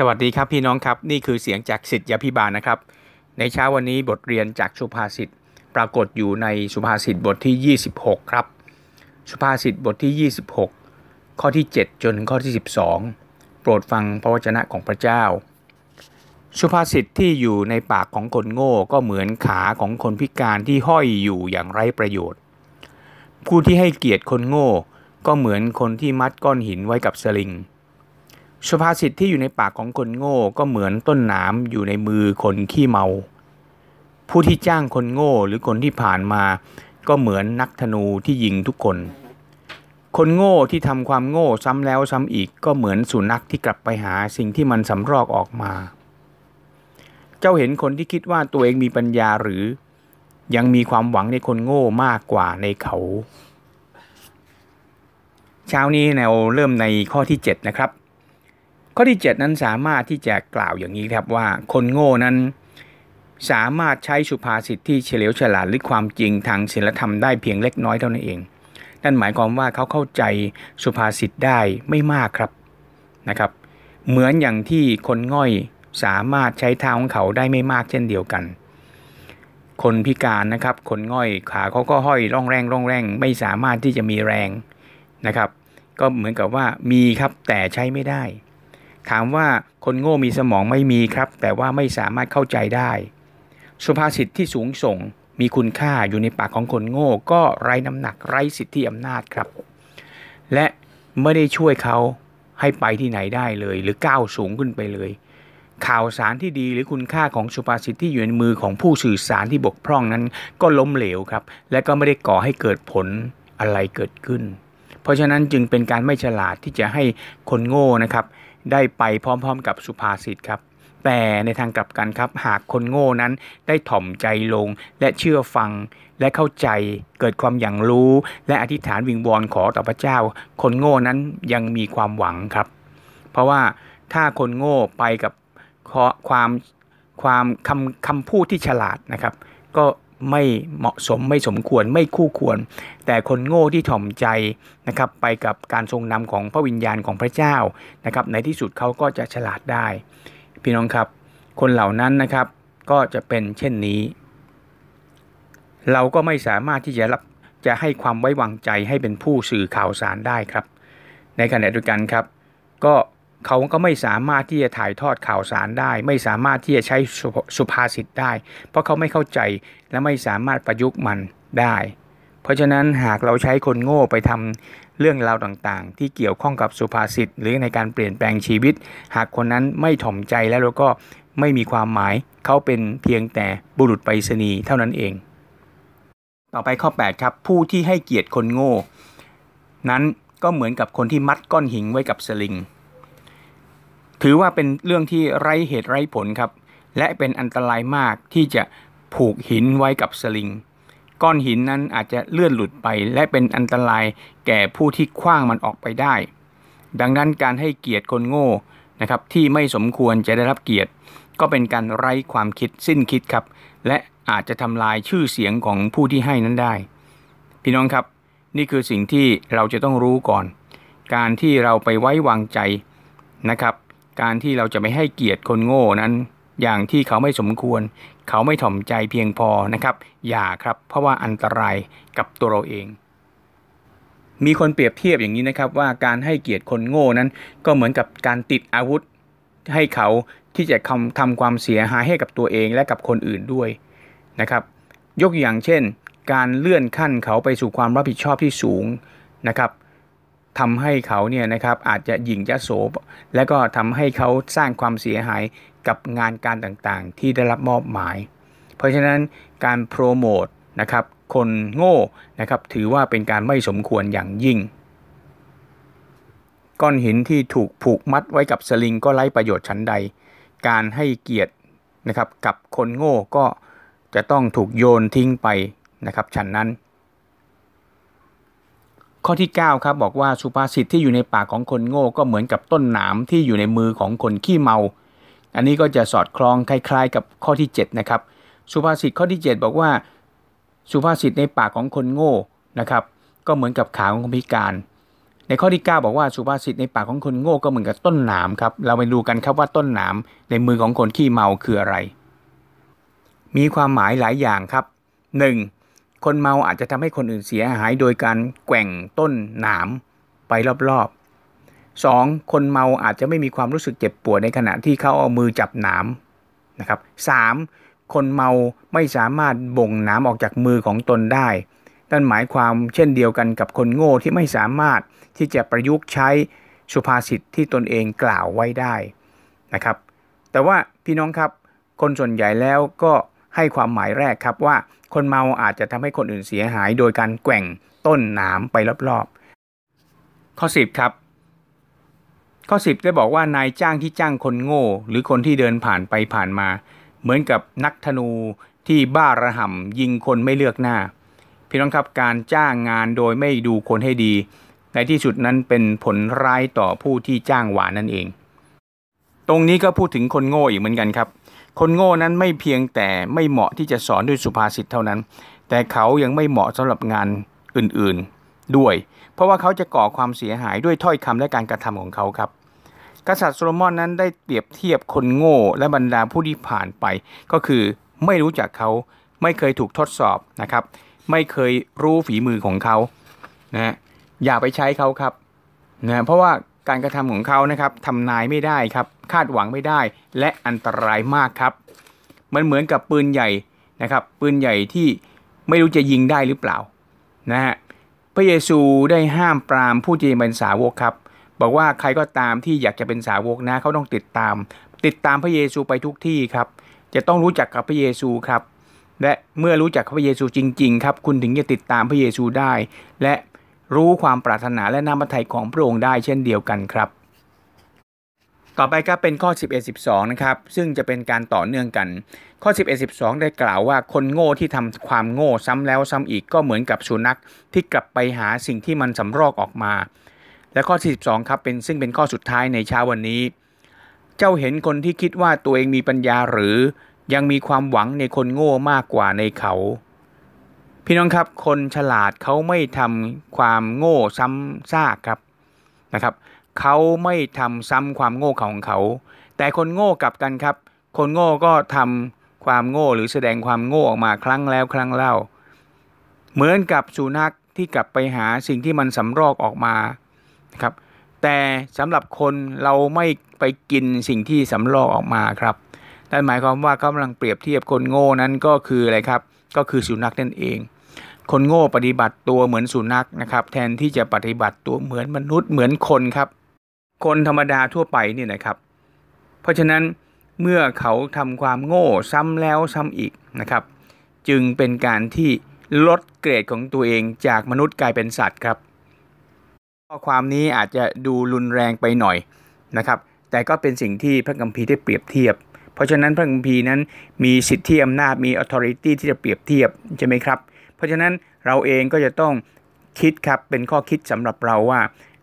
สวัสดีครับพี่น้องครับ นี่คือเสียงจากสิทธยพิบาลนะครับ ในเช้าวันนี้บทเรียนจากสุภาษิตปรากฏอยู่ในสุภาษิตบทที่ 26 ครับ สุภาษิตบทที่ 26 ข้อที่ 7 จนถึงข้อที่ 12 โปรดฟังพระวจนะของพระเจ้า สุภาษิตที่อยู่ในปากของคนโง่ก็เหมือนขาของคนพิการที่ห้อยอยู่อย่างไร้ประโยชน์ ผู้ที่ให้เกียรติคนโง่ ก็เหมือนคนที่มัดก้อนหินไว้กับสลิง สุภาษิตที่อยู่ในปากของคนโง่ก็เหมือนต้นหนามอยู่ในมือคนขี้เมา ผู้ที่จ้างคนโง่หรือคนที่ผ่านมาก็เหมือนนักธนูที่ยิงทุกคน คนโง่ที่ทำความโง่ซ้ำแล้วซ้ำอีกก็เหมือนสุนัขที่กลับไปหาสิ่งที่มันสำรอกออกมา เจ้าเห็นคนที่คิดว่าตัวเองมีปัญญาหรือ ยังมีความหวังในคนโง่มากกว่าในเขา เช้านี้แนวเริ่มในข้อที่ 7 นะครับ ข้อที่ 7 นั้นสามารถที่จะกล่าวอย่างนี้ครับว่าคนโง่นั้น สามารถใช้สุภาษิตที่เฉลียวฉลาดหรือความจริงทางศีลธรรมได้เพียงเล็กน้อยเท่านั้นเอง นั่นหมายความว่าเขาเข้าใจสุภาษิตได้ไม่มากครับนะครับ เหมือนอย่างที่คนง่อยสามารถใช้เท้าของเขาได้ไม่มากเช่นเดียวกัน คนพิการนะครับ คนง่อยขาเขาก็ห้อยร่องแรงร่องแรง ไม่สามารถที่จะมีแรงนะครับ ก็เหมือนกับว่ามีครับแต่ใช้ไม่ได้ ถามว่าคนโง่มีสมองไม่มีครับ แต่ว่าไม่สามารถเข้าใจได้ สุภาษิตที่สูงส่งมีคุณค่าอยู่ในปากของคนโง่ ก็ไร้น้ำหนักไร้สิทธิอำนาจครับ และไม่ได้ช่วยเขาให้ไปที่ไหนได้เลย หรือก้าวสูงขึ้นไปเลย ข่าวสารที่ดีหรือคุณค่าของสุภาษิตที่อยู่ในมือของผู้สื่อสารที่บกพร่องนั้น ก็ล้มเหลวครับ และก็ไม่ได้ก่อให้เกิดผลอะไรเกิดขึ้น เพราะฉะนั้นจึงเป็นการไม่ฉลาดที่จะให้คนโง่นะครับ ได้ไปพร้อมๆ กับสุภาษิตครับ แต่ในทางกลับกันครับ หากคนโง่นั้นได้ถ่อมใจลงและเชื่อฟังและเข้าใจเกิดความอย่างรู้ และอธิษฐานวิงวอนขอต่อพระเจ้า คนโง่นั้นยังมีความหวังครับ เพราะว่าถ้าคนโง่ไปกับความความคำคำพูดที่ฉลาดนะครับ ก็ ไม่เหมาะสมไม่สมควรไม่คู่ควร แต่คนโง่ที่ถ่อมใจนะครับไปกับการทรงนำของพระวิญญาณของพระเจ้านะครับในที่สุดเขาก็จะฉลาดได้ พี่น้องครับ คนเหล่านั้นนะครับก็จะเป็นเช่นนี้ เราก็ไม่สามารถที่จะรับจะให้ความไว้วางใจให้เป็นผู้สื่อข่าวสารได้ครับ ในขณะเดียวกันครับ ก็ เขาก็ไม่สามารถที่จะถ่ายทอดข่าวสารได้ ไม่สามารถที่จะใช้สุภาษิตได้ เพราะเขาไม่เข้าใจและไม่สามารถประยุกต์มันได้ เพราะฉะนั้นหากเราใช้คนโง่ไปทำเรื่องราวต่างๆ ที่เกี่ยวข้องกับสุภาษิตหรือในการเปลี่ยนแปลงชีวิต หากคนนั้นไม่ถ่อมใจแล้วเราก็ไม่มีความหมาย เขาเป็นเพียงแต่บุรุษไปรษณีย์เท่านั้นเอง ต่อไปข้อ 8 ครับ ผู้ที่ให้เกียรติคนโง่ นั้นก็เหมือนกับคนที่มัดก้อนหินไว้กับสลิง ถือว่าเป็นเรื่องที่ไร้เหตุไร้ผลครับ และเป็นอันตรายมากที่จะผูกหินไว้กับสลิง ก้อนหินนั้นอาจจะเลื่อนหลุดไป และเป็นอันตรายแก่ผู้ที่คว้างมันออกไปได้ ดังนั้นการให้เกียรติคนโง่นะครับที่ไม่สมควรจะได้รับเกียรติ ก็เป็นการไร้ความคิดสิ้นคิดครับ และอาจจะทำลายชื่อเสียงของผู้ที่ให้นั้นได้ พี่น้องครับ นี่คือสิ่งที่เราจะต้องรู้ก่อน การที่เราไปไว้วางใจนะครับ การที่เราจะไม่ให้เกียรติคนโง่นั้น อย่างที่เขาไม่สมควร เขาไม่ถ่อมใจเพียงพอนะครับ อย่าครับ เพราะว่าอันตรายกับตัวเราเอง มีคนเปรียบเทียบอย่างนี้นะครับ ว่าการให้เกียรติคนโง่นั้น ก็เหมือนกับการติดอาวุธ ให้เขาที่จะทำทำความเสียหายให้กับตัวเองและกับคนอื่นด้วยนะครับ ยกอย่างเช่น การเลื่อนขั้นเขาไปสู่ความรับผิดชอบที่สูงนะครับ ทำให้เขาเนี่ยนะครับอาจจะหยิ่งจะโสและก็ทำให้เขาสร้างความเสียหายกับงานการต่างๆ ที่ได้รับมอบหมาย เพราะฉะนั้นการโปรโมทนะครับคนโง่นะครับถือว่าเป็นการไม่สมควรอย่างยิ่ง ก้อนหินที่ถูกผูกมัดไว้กับสลิงก็ไร้ประโยชน์ชั้นใด การให้เกียรตินะครับกับคนโง่ก็จะต้องถูกโยนทิ้งไปนะครับชั้นนั้น ข้อที่ 9 ครับบอกว่าสุภาษิตที่อยู่ในปากของคนโง่ก็เหมือนกับต้นหนามที่อยู่ในมือของคนขี้เมา อันนี้ก็จะสอดคล้องคล้ายๆ กับข้อที่ 7 นะครับ สุภาษิตข้อที่ 7 บอกว่า สุภาษิตในปากของคนโง่นะครับ ก็เหมือนกับขาของคนพิการ ในข้อที่ 9 บอกว่าสุภาษิตในปากของคนโง่ก็เหมือนกับต้นหนามครับ เราไปดูกันครับว่าต้นหนามในมือของคนขี้เมาคืออะไร มีความหมายหลายอย่างครับ 1. คนเมาอาจจะทำให้คนอื่นเสียหาย โดยการแกว่งต้นหนามไปรอบๆ 2. คนเมาอาจจะไม่มีความรู้สึกเจ็บปวดในขณะที่เขาเอามือจับหนามนะครับ 3. คนเมาไม่สามารถบ่งหนามออกจากมือของตนได้ นั่นหมายความเช่นเดียวกันกับคนโง่ที่ไม่สามารถที่จะประยุกต์ใช้สุภาษิตที่ตนเองกล่าวไว้ได้นะครับ แต่ว่าพี่น้องครับคนส่วนใหญ่แล้วก็ ให้ความหมายแรกครับว่า คนเมาอาจจะทำให้คนอื่นเสียหาย โดยการแกว่งต้นหนามไปรอบๆ ข้อ 10 ครับ ข้อ 10 ได้บอกว่านายจ้างที่จ้างคนโง่ หรือคนที่เดินผ่านไปผ่านมา เหมือนกับนักธนูที่บ้าระห่ำยิงคนไม่เลือกหน้า พี่น้องครับการจ้างงานโดยไม่ดูคนให้ดี ในที่สุดนั้นเป็นผลร้ายต่อผู้ที่จ้างหวานนั่นเอง ตรงนี้ก็พูดถึงคนโง่อีกเหมือนกันครับ คนโง่นั้นไม่เพียงแต่ไม่เหมาะที่จะสอนด้วยสุภาษิตเท่านั้น แต่เขายังไม่เหมาะสำหรับงานอื่นๆด้วย เพราะว่าเขาจะก่อความเสียหายด้วยถ้อยคำและการกระทำของเขาครับ กษัตริย์โซโลมอนนั้นได้เปรียบเทียบคนโง่และบรรดาผู้ที่ผ่านไป ก็คือไม่รู้จักเขาไม่เคยถูกทดสอบนะครับ ไม่เคยรู้ฝีมือของเขานะอย่าไปใช้เขาครับนะเพราะว่า การกระทำของเขานะครับทำนายไม่ได้ครับ คาดหวังไม่ได้ และอันตรายมากครับ มันเหมือนกับปืนใหญ่นะครับ ปืนใหญ่ที่ไม่รู้จะยิงได้หรือเปล่านะฮะพระเยซูได้ห้ามปรามผู้ที่เป็นสาวกครับ บอกว่าใครก็ตามที่อยากจะเป็นสาวกนะเขาต้องติดตาม ติดตามพระเยซูไปทุกที่ครับ จะต้องรู้จักกับพระเยซูครับ และเมื่อรู้จักพระเยซูจริง ๆ ครับ คุณถึงจะติดตามพระเยซูได้ และ รู้ความปรารถนาและน้ำพระทัยของพระองค์ได้เช่นเดียวกันครับ ต่อไปก็เป็นข้อ 11 12 นะครับ ซึ่งจะเป็นการต่อเนื่องกัน ข้อ 11 12 ได้กล่าวว่าคนโง่ที่ทำความโง่ซ้ำแล้วซ้ำอีกก็เหมือนกับสุนัขที่กลับไปหาสิ่งที่มันสำรอกออกมา และข้อ 42 ครับเป็นซึ่งเป็นข้อสุดท้ายในเช้าวันนี้ เจ้าเห็นคนที่คิดว่าตัวเองมีปัญญาหรือยังมีความหวังในคนโง่มากกว่าในเขา พี่น้องครับคนฉลาดเขาไม่ทำความโง่ซ้ำซากครับนะครับเขาไม่ทำซ้ำความโง่ของเขา แต่คนโง่กลับกันครับ คนโง่ก็ทำความโง่หรือแสดงความโง่ออกมาครั้งแล้วครั้งเล่า เหมือนกับสุนัขที่กลับไปหาสิ่งที่มันสำรอกออกมาครับแต่สำหรับคนเราไม่ไปกินสิ่งที่สำรอกออกมาครับนั่นหมายความว่ากำลังเปรียบเทียบคนโง่นั้นก็คืออะไรครับ ก็คือสุนัขนั่นเอง คนโง่ปฏิบัติตัวเหมือนสุนัขนะครับ แทนที่จะปฏิบัติตัวเหมือนมนุษย์เหมือนคนครับ คนธรรมดาทั่วไปนี่นะครับ เพราะฉะนั้นเมื่อเขาทำความโง่ซ้ำแล้วซ้ำอีกนะครับ จึงเป็นการที่ลดเกรดของตัวเองจากมนุษย์กลายเป็นสัตว์ครับ ข้อความนี้อาจจะดูรุนแรงไปหน่อยนะครับ แต่ก็เป็นสิ่งที่พระกัมภีได้เปรียบเทียบ เพราะฉะนั้นพระคัมภีนั้นมีสิทธิอำนาจมี authority ที่จะเปรียบเทียบใช่ไหมครับ เพราะฉะนั้นเราเองก็จะต้องคิดครับเป็นข้อคิดสำหรับเราว่า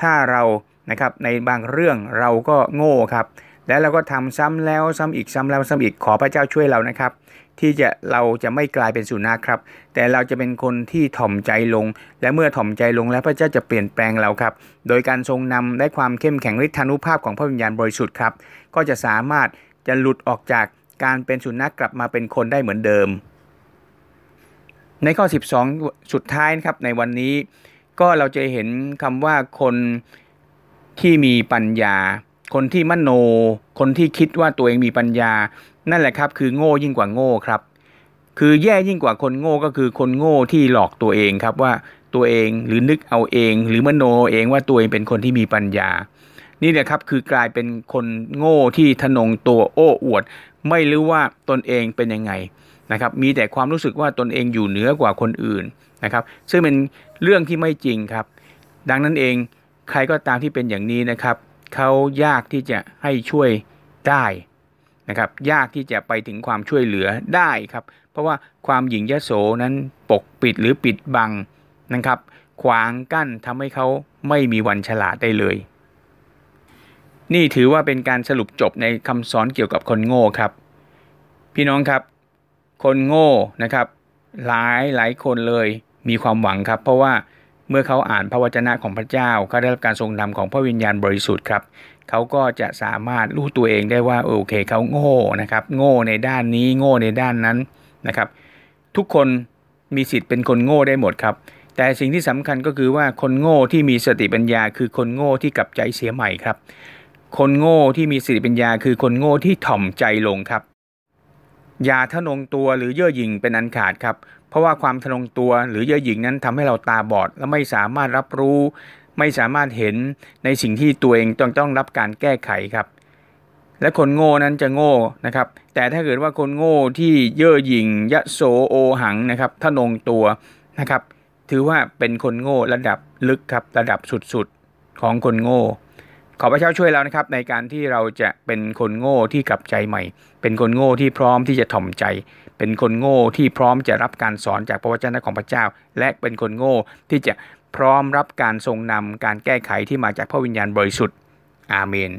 ถ้าเรานะครับในบางเรื่องเราก็โง่ครับแล้วเราก็ทำซ้ำแล้วซ้ำอีกซ้ำแล้วซ้ำอีกขอพระเจ้าช่วยเรานะครับ ที่จะเราจะไม่กลายเป็นสุนัขครับ แต่เราจะเป็นคนที่ถ่อมใจลง และเมื่อถ่อมใจลงแล้วพระเจ้าจะเปลี่ยนแปลงเราครับ โดยการทรงนำและความเข้มแข็งฤทธานุภาพของพระวิญญาณบริสุทธิ์ครับ ก็จะสามารถจะหลุดออกจากการเป็นสุนัขกลับมาเป็นคนได้เหมือนเดิม ในข้อ 12 สุดท้ายนะครับในวันนี้ ก็เราจะเห็นคำว่าคนที่มีปัญญา คนที่มโน คนที่คิดว่าตัวเองมีปัญญา นั่นแหละครับ คือโง่ยิ่งกว่าโง่ครับ คือแย่ยิ่งกว่าคนโง่ก็คือคนโง่ที่หลอกตัวเองครับว่าตัวเองหรือนึกเอาเอง หรือมโนเองว่าตัวเองเป็นคนที่มีปัญญา นี่แหละครับคือกลายเป็นคนโง่ที่ทนงตัวโอ้อวด ไม่รู้ว่าตนเองเป็นยังไงนะครับมีแต่ความรู้สึกว่าตนเองอยู่เหนือกว่าคนอื่นนะครับ ซึ่งเป็นเรื่องที่ไม่จริงครับ ดังนั้นเองใครก็ตามที่เป็นอย่างนี้นะครับเขายากที่จะให้ช่วยได้นะครับ ยากที่จะไปถึงความช่วยเหลือได้ครับ เพราะว่าความหยิ่งยโสนั้นปกปิดหรือปิดบังนะครับ ขวางกั้นทำให้เขาไม่มีวันฉลาดได้เลย นี่ถือว่าเป็นการสรุปจบในคำสอนเกี่ยวกับคนโง่ครับ พี่น้องครับ คนโง่นะครับหลายหลายคนเลยมีความหวังครับ เพราะว่าเมื่อเขาอ่านพระวจนะของพระเจ้าเขาได้รับการทรงนำของพระวิญญาณบริสุทธิ์ครับเขาก็จะสามารถรู้ตัวเองได้ว่าโอเคเขาโง่นะครับ โง่ในด้านนี้โง่ในด้านนั้นนะครับ ทุกคนมีสิทธิ์เป็นคนโง่ได้หมดครับ แต่สิ่งที่สำคัญก็คือว่าคนโง่ที่มีสติปัญญา คือคนโง่ที่กลับใจเสียใหม่ครับ คนโง่ที่มีสติปัญญาคือคนโง่ที่ถ่อมใจลงครับ อย่าทะนงตัวหรือเย่อหยิ่งเป็นอันขาดครับ เพราะว่าความทะนงตัวหรือเย่อหยิ่งนั้นทำให้เราตาบอด และไม่สามารถรับรู้ ไม่สามารถเห็นในสิ่งที่ตัวเองต้องต้องรับการแก้ไขครับ และคนโง่นั้นจะโง่นะครับ แต่ถ้าเกิดว่าคนโง่ที่เย่อหยิ่งยะโสโอหังนะครับทะนงตัวนะครับ ถือว่าเป็นคนโง่ระดับลึกครับระดับสุดๆของคนโง่ ขอพระเจ้าช่วยเรานะครับในการที่เราจะเป็นคนโง่ที่กลับใจใหม่ เป็นคนโง่ที่พร้อมที่จะถ่อมใจ เป็นคนโง่ที่พร้อมจะรับการสอนจากพระวจนะของพระเจ้า และเป็นคนโง่ที่จะพร้อมรับการทรงนำการแก้ไขที่มาจากพระวิญญาณบริสุทธิ์อาเมน